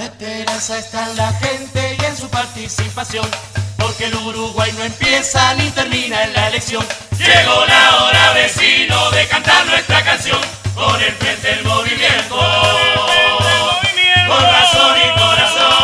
La esperanza está en la gente y en su participación, porque el Uruguay no empieza ni termina en la elección. Llegó la hora, vecino, de cantar nuestra canción con el frente del movimiento. Con razón y corazón.